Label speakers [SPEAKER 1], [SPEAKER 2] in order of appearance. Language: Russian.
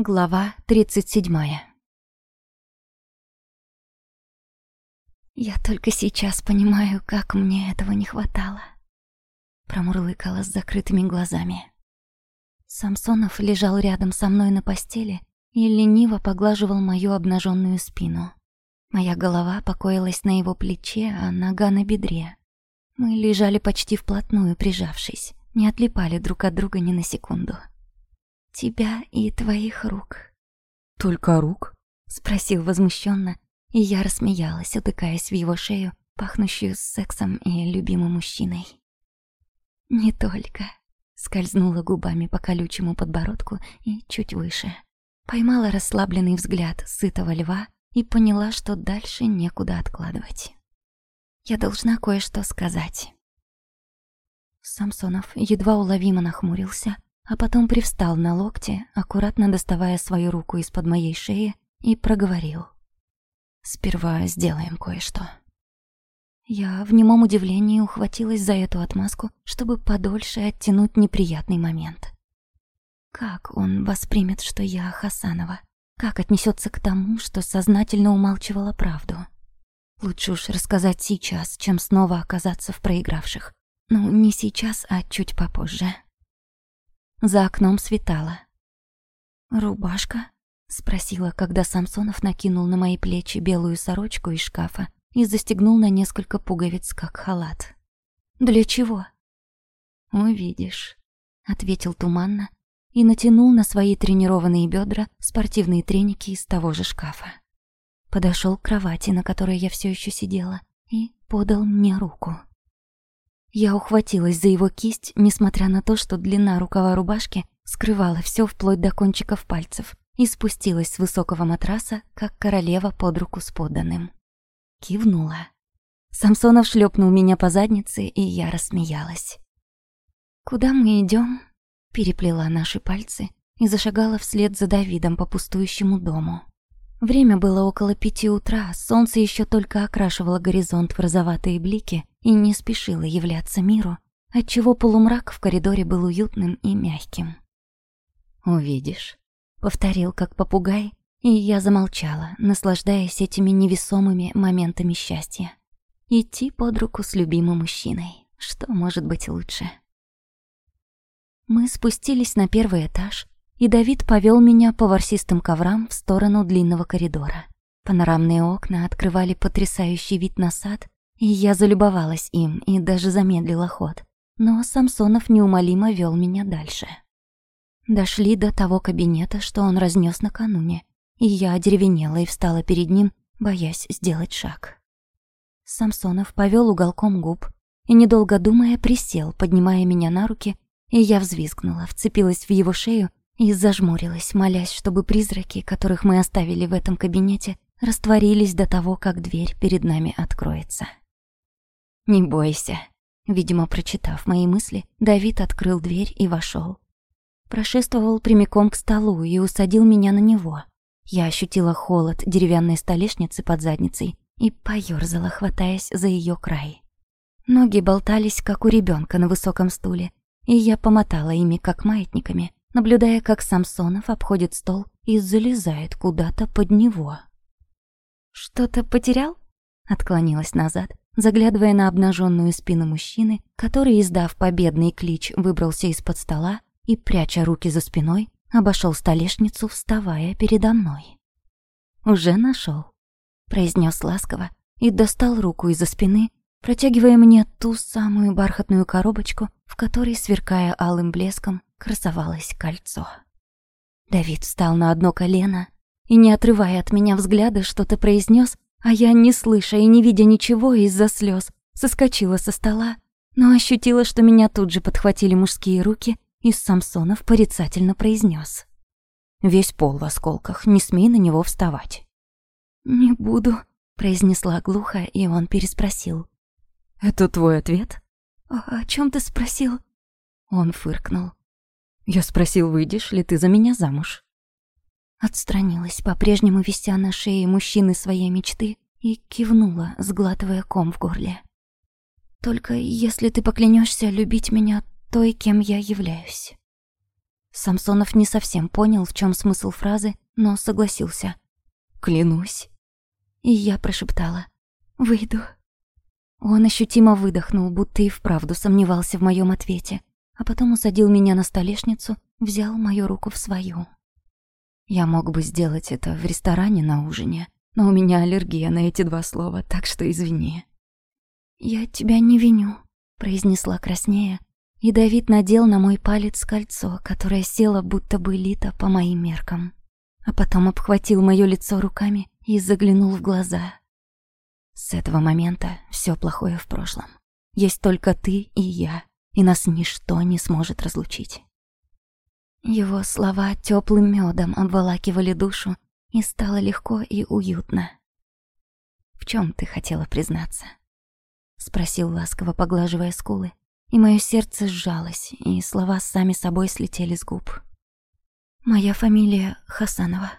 [SPEAKER 1] Глава 37 «Я только сейчас понимаю, как мне этого не хватало», — промурлыкала с закрытыми глазами. Самсонов лежал рядом со мной на постели и лениво поглаживал мою обнаженную спину. Моя голова покоилась на его плече, а нога на бедре. Мы лежали почти вплотную, прижавшись, не отлипали друг от друга ни на секунду тебя и твоих рук».
[SPEAKER 2] «Только рук?»
[SPEAKER 1] — спросил возмущенно, и я рассмеялась, утыкаясь в его шею, пахнущую сексом и любимым мужчиной. «Не только», — скользнула губами по колючему подбородку и чуть выше. Поймала расслабленный взгляд сытого льва и поняла, что дальше некуда откладывать. Я должна кое-что сказать. Самсонов едва уловимо нахмурился, а потом привстал на локте, аккуратно доставая свою руку из-под моей шеи, и проговорил. «Сперва сделаем кое-что». Я в немом удивлении ухватилась за эту отмазку, чтобы подольше оттянуть неприятный момент. Как он воспримет, что я Хасанова? Как отнесется к тому, что сознательно умалчивала правду? Лучше уж рассказать сейчас, чем снова оказаться в проигравших. Ну, не сейчас, а чуть попозже. За окном светало. «Рубашка?» — спросила, когда Самсонов накинул на мои плечи белую сорочку из шкафа и застегнул на несколько пуговиц, как халат. «Для чего?» «Увидишь», — ответил туманно и натянул на свои тренированные бедра спортивные треники из того же шкафа. Подошел к кровати, на которой я все еще сидела, и подал мне руку. Я ухватилась за его кисть, несмотря на то, что длина рукава рубашки скрывала все вплоть до кончиков пальцев, и спустилась с высокого матраса, как королева под руку с подданным. Кивнула. Самсонов шлепнул меня по заднице, и я рассмеялась. «Куда мы идем? переплела наши пальцы и зашагала вслед за Давидом по пустующему дому. Время было около пяти утра, солнце еще только окрашивало горизонт в розоватые блики и не спешило являться миру, отчего полумрак в коридоре был уютным и мягким. «Увидишь», — повторил как попугай, и я замолчала, наслаждаясь этими невесомыми моментами счастья. Идти под руку с любимым мужчиной. Что может быть лучше? Мы спустились на первый этаж, и Давид повел меня по ворсистым коврам в сторону длинного коридора. Панорамные окна открывали потрясающий вид на сад, я залюбовалась им и даже замедлила ход. Но Самсонов неумолимо вел меня дальше. Дошли до того кабинета, что он разнес накануне, и я одеревенела и встала перед ним, боясь сделать шаг. Самсонов повел уголком губ и, недолго думая, присел, поднимая меня на руки, и я взвизгнула, вцепилась в его шею и зажмурилась, молясь, чтобы призраки, которых мы оставили в этом кабинете, растворились до того, как дверь перед нами откроется. «Не бойся», — видимо, прочитав мои мысли, Давид открыл дверь и вошел. Прошествовал прямиком к столу и усадил меня на него. Я ощутила холод деревянной столешницы под задницей и поёрзала, хватаясь за ее край. Ноги болтались, как у ребенка на высоком стуле, и я помотала ими, как маятниками, наблюдая, как Самсонов обходит стол и залезает куда-то под него. «Что-то потерял?» Отклонилась назад, заглядывая на обнаженную спину мужчины, который, издав победный клич, выбрался из-под стола и, пряча руки за спиной, обошел столешницу, вставая передо мной. «Уже нашел, произнес ласково и достал руку из-за спины, протягивая мне ту самую бархатную коробочку, в которой, сверкая алым блеском, красовалось кольцо. Давид встал на одно колено и, не отрывая от меня взгляда, что-то произнес, а я, не слыша и не видя ничего из-за слез, соскочила со стола, но ощутила, что меня тут же подхватили мужские руки, и Самсонов порицательно произнес: «Весь пол в осколках, не смей на него вставать». «Не буду», — произнесла глухо, и он переспросил.
[SPEAKER 2] «Это твой ответ?»
[SPEAKER 1] «О, о чем ты спросил?» Он фыркнул.
[SPEAKER 2] Я спросил, выйдешь ли ты за меня замуж.
[SPEAKER 1] Отстранилась, по-прежнему вися на шее мужчины своей мечты, и кивнула, сглатывая ком в горле. «Только если ты поклянешься любить меня той, кем я являюсь». Самсонов не совсем понял, в чем смысл фразы, но согласился. «Клянусь». И я прошептала. «Выйду». Он ощутимо выдохнул, будто и вправду сомневался в моем ответе, а потом усадил меня на столешницу, взял мою руку в свою. Я мог бы сделать это в ресторане на ужине, но у меня аллергия на эти два слова, так что извини. «Я тебя не виню», — произнесла краснея, и Давид надел на мой палец кольцо, которое село будто бы лито по моим меркам. А потом обхватил моё лицо руками и заглянул в глаза. С этого момента все плохое в прошлом. Есть только ты и я, и нас ничто не сможет разлучить. Его слова теплым медом обволакивали душу, и стало легко и уютно. «В чем ты хотела признаться?» — спросил ласково, поглаживая скулы, и мое сердце сжалось, и слова сами собой слетели с губ. «Моя фамилия Хасанова»,